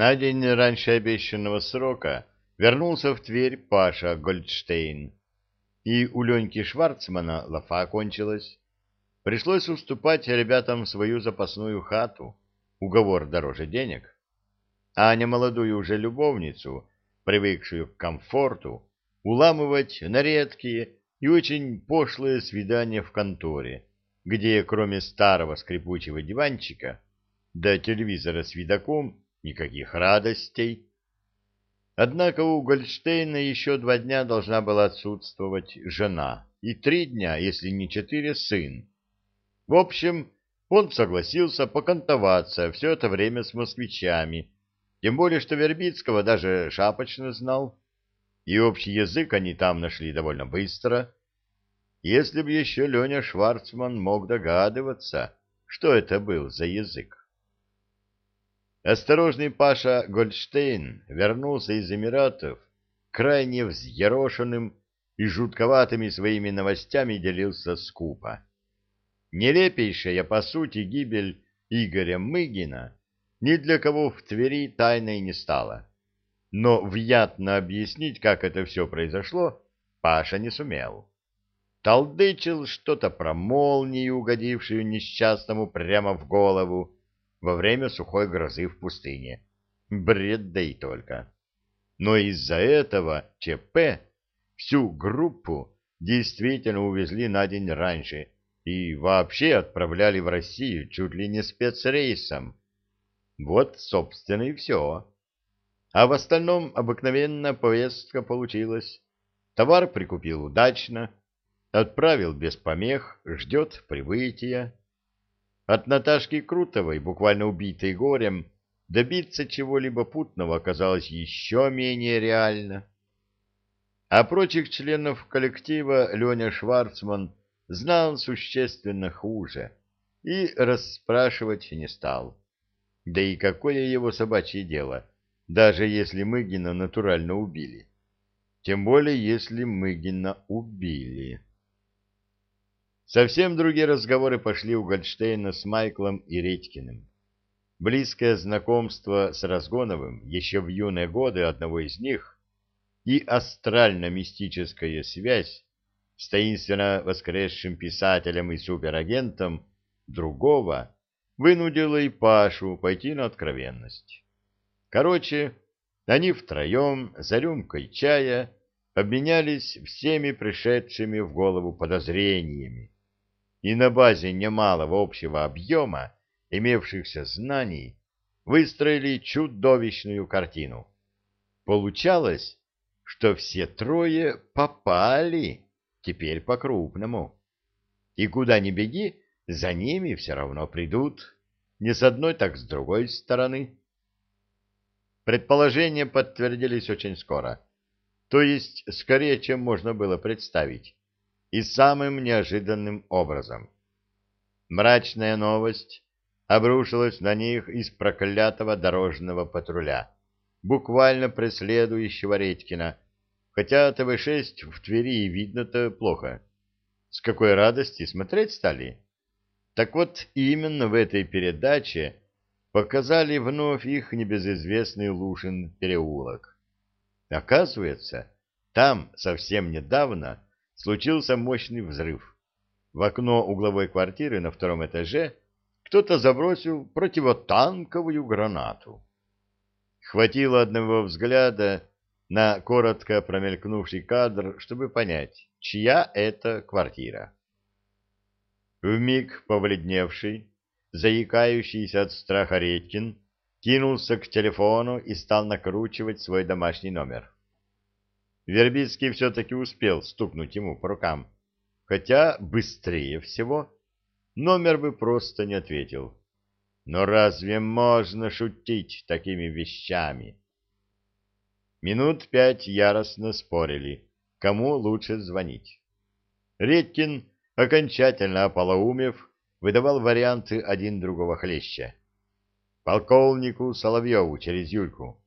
На день раньше обещанного срока вернулся в Тверь Паша Гольдштейн, и у Леньки Шварцмана лафа кончилась. Пришлось уступать ребятам свою запасную хату, уговор дороже денег. А немолодую уже любовницу, привыкшую к комфорту, уламывать на редкие и очень пошлые свидания в конторе, где кроме старого скрипучего диванчика до телевизора с видоком никаких радостей. Однако у Гольдштейна еще два дня должна была отсутствовать жена, и три дня, если не четыре, сын. В общем, он согласился покантоваться все это время с москвичами, тем более, что Вербицкого даже шапочно знал, и общий язык они там нашли довольно быстро. Если бы еще Леня Шварцман мог догадываться, что это был за язык. Осторожный Паша Гольдштейн вернулся из Эмиратов крайне взъерошенным и жутковатыми своими новостями делился скупо. Нелепейшая, по сути, гибель Игоря Мыгина ни для кого в Твери тайной не стала. Но внятно объяснить, как это все произошло, Паша не сумел. Толдычил что-то про молнию, угодившую несчастному прямо в голову, во время сухой грозы в пустыне. Бред да и только. Но из-за этого ЧП всю группу действительно увезли на день раньше и вообще отправляли в Россию чуть ли не спецрейсом. Вот, собственно, и все. А в остальном обыкновенно повестка получилась. Товар прикупил удачно, отправил без помех, ждет прибытия. От Наташки Крутовой, буквально убитой горем, добиться чего-либо путного оказалось еще менее реально. А прочих членов коллектива Леня Шварцман знал существенно хуже и расспрашивать не стал. Да и какое его собачье дело, даже если Мыгина натурально убили. Тем более, если Мыгина убили. Совсем другие разговоры пошли у Гольдштейна с Майклом и Редькиным. Близкое знакомство с Разгоновым еще в юные годы одного из них и астрально-мистическая связь с таинственно воскресшим писателем и суперагентом другого вынудила и Пашу пойти на откровенность. Короче, они втроем за рюмкой чая обменялись всеми пришедшими в голову подозрениями и на базе немалого общего объема имевшихся знаний выстроили чудовищную картину. Получалось, что все трое попали, теперь по-крупному. И куда ни беги, за ними все равно придут, не с одной, так с другой стороны. Предположения подтвердились очень скоро, то есть скорее, чем можно было представить и самым неожиданным образом. Мрачная новость обрушилась на них из проклятого дорожного патруля, буквально преследующего Редькина, хотя ТВ-6 в Твери видно-то плохо. С какой радости смотреть стали? Так вот, именно в этой передаче показали вновь их небезызвестный Лушин переулок. Оказывается, там совсем недавно случился мощный взрыв. В окно угловой квартиры на втором этаже кто-то забросил противотанковую гранату. Хватило одного взгляда на коротко промелькнувший кадр, чтобы понять, чья это квартира. Вмиг повледневший, заикающийся от страха Редькин, кинулся к телефону и стал накручивать свой домашний номер. Вербицкий все-таки успел стукнуть ему по рукам, хотя быстрее всего номер бы просто не ответил. Но разве можно шутить такими вещами? Минут пять яростно спорили, кому лучше звонить. Редькин, окончательно ополоумев, выдавал варианты один другого хлеща. Полковнику Соловьеву через Юльку.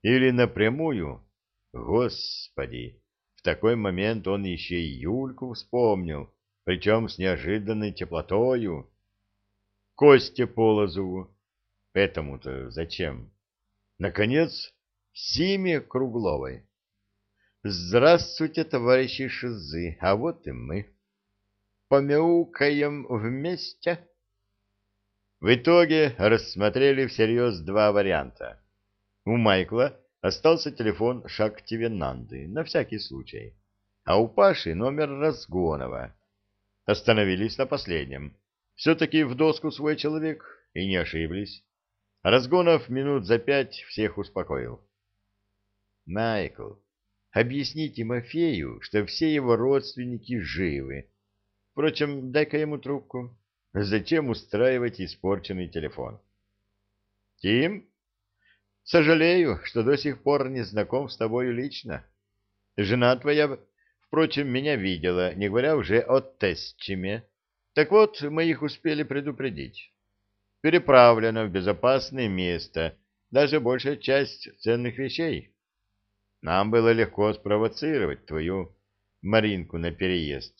Или напрямую Господи! В такой момент он еще и Юльку вспомнил, причем с неожиданной теплотою. Костя Полозову. Этому-то зачем? Наконец, Симе Кругловой. Здравствуйте, товарищи шизы, а вот и мы. Помяукаем вместе. В итоге рассмотрели всерьез два варианта. У Майкла остался телефон Шактивенанды, на всякий случай, а у Паши номер Разгонова. Остановились на последнем. Все-таки в доску свой человек, и не ошиблись. Разгонов минут за пять всех успокоил. Майкл, объясни Тимофею, что все его родственники живы. Впрочем, дай-ка ему трубку. Зачем устраивать испорченный телефон? Тим, сожалею, что до сих пор не знаком с тобой лично. Жена твоя, впрочем, меня видела, не говоря уже о тестчиме. Так вот, мы их успели предупредить переправлена в безопасное место даже большая часть ценных вещей. Нам было легко спровоцировать твою Маринку на переезд.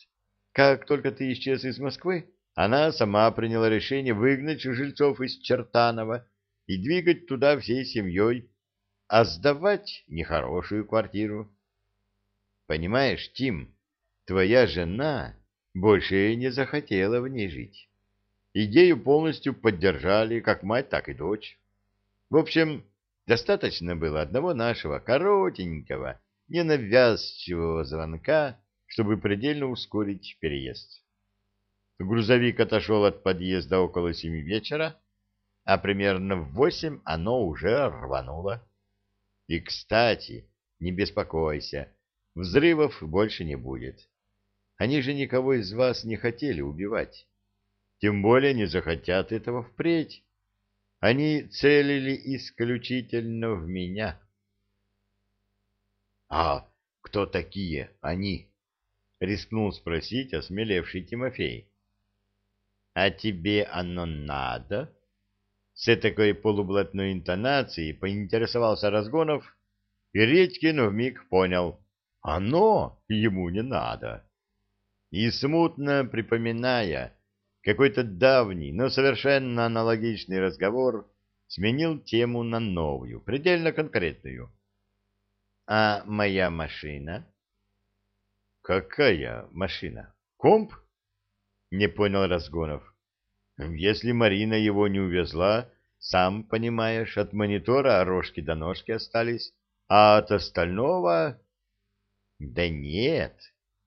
Как только ты исчез из Москвы, она сама приняла решение выгнать жильцов из Чертанова и двигать туда всей семьей, а сдавать нехорошую квартиру. Понимаешь, Тим, твоя жена больше не захотела в ней жить. Идею полностью поддержали как мать, так и дочь. В общем, достаточно было одного нашего коротенького, ненавязчивого звонка, чтобы предельно ускорить переезд. Грузовик отошел от подъезда около семи вечера, а примерно в восемь оно уже рвануло. И, кстати, не беспокойся, взрывов больше не будет. Они же никого из вас не хотели убивать тем более не захотят этого впредь. Они целили исключительно в меня. — А кто такие они? — рискнул спросить осмелевший Тимофей. — А тебе оно надо? С такой полублатной интонацией поинтересовался Разгонов, и Редькин вмиг понял — оно ему не надо. И смутно припоминая, какой-то давний, но совершенно аналогичный разговор сменил тему на новую, предельно конкретную. «А моя машина?» «Какая машина? Комп?» — не понял Разгонов. «Если Марина его не увезла, сам понимаешь, от монитора рожки до ножки остались, а от остального...» «Да нет,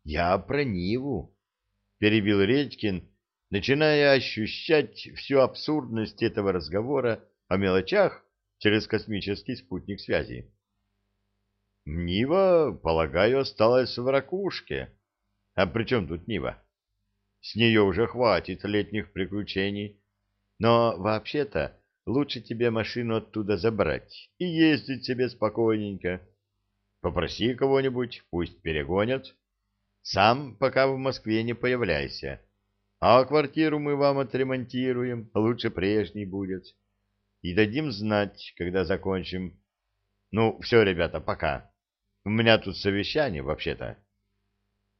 я про Ниву», — перебил Редькин, — начиная ощущать всю абсурдность этого разговора о мелочах через космический спутник связи. Нива, полагаю, осталась в ракушке. А при чем тут Нива? С нее уже хватит летних приключений. Но вообще-то лучше тебе машину оттуда забрать и ездить себе спокойненько. Попроси кого-нибудь, пусть перегонят. Сам пока в Москве не появляйся а квартиру мы вам отремонтируем, лучше прежней будет. И дадим знать, когда закончим. Ну, все, ребята, пока. У меня тут совещание, вообще-то.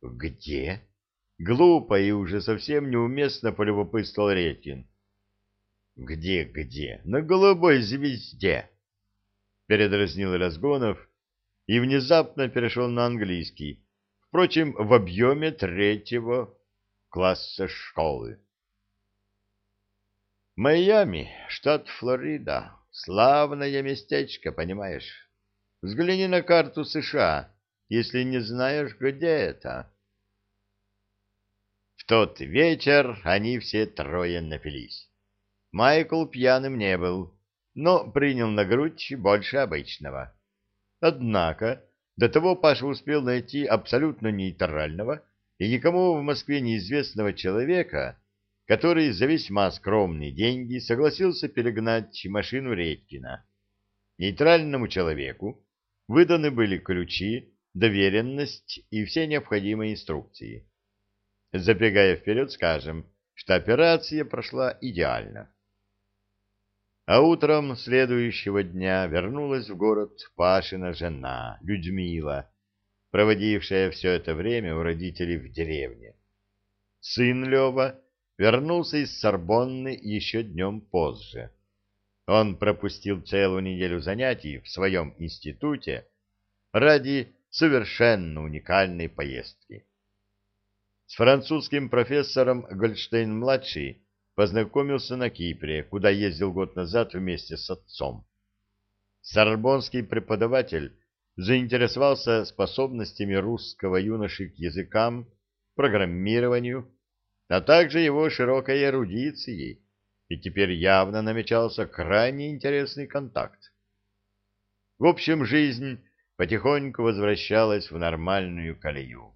Где? Глупо и уже совсем неуместно полюбопытствовал Редькин. Где, где? На голубой звезде. Передразнил Разгонов и внезапно перешел на английский. Впрочем, в объеме третьего класса школы. Майами, штат Флорида. Славное местечко, понимаешь? Взгляни на карту США, если не знаешь, где это. В тот вечер они все трое напились. Майкл пьяным не был, но принял на грудь больше обычного. Однако до того Паша успел найти абсолютно нейтрального и никому в Москве неизвестного человека, который за весьма скромные деньги согласился перегнать машину Редькина. Нейтральному человеку выданы были ключи, доверенность и все необходимые инструкции. Забегая вперед, скажем, что операция прошла идеально. А утром следующего дня вернулась в город Пашина жена, Людмила, проводившая все это время у родителей в деревне. Сын Лева вернулся из Сорбонны еще днем позже. Он пропустил целую неделю занятий в своем институте ради совершенно уникальной поездки. С французским профессором Гольштейн-младший познакомился на Кипре, куда ездил год назад вместе с отцом. Сорбонский преподаватель заинтересовался способностями русского юноши к языкам, программированию, а также его широкой эрудицией, и теперь явно намечался крайне интересный контакт. В общем, жизнь потихоньку возвращалась в нормальную колею.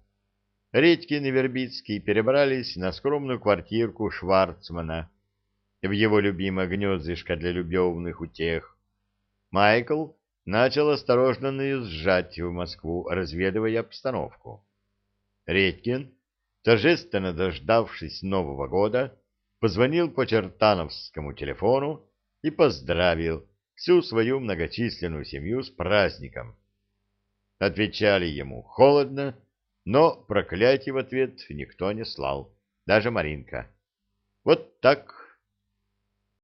Редькин и Вербицкий перебрались на скромную квартирку Шварцмана в его любимое гнездышко для любовных утех. Майкл начал осторожно наезжать в Москву, разведывая обстановку. Редькин, торжественно дождавшись Нового года, позвонил по чертановскому телефону и поздравил всю свою многочисленную семью с праздником. Отвечали ему холодно, но проклятий в ответ никто не слал, даже Маринка. Вот так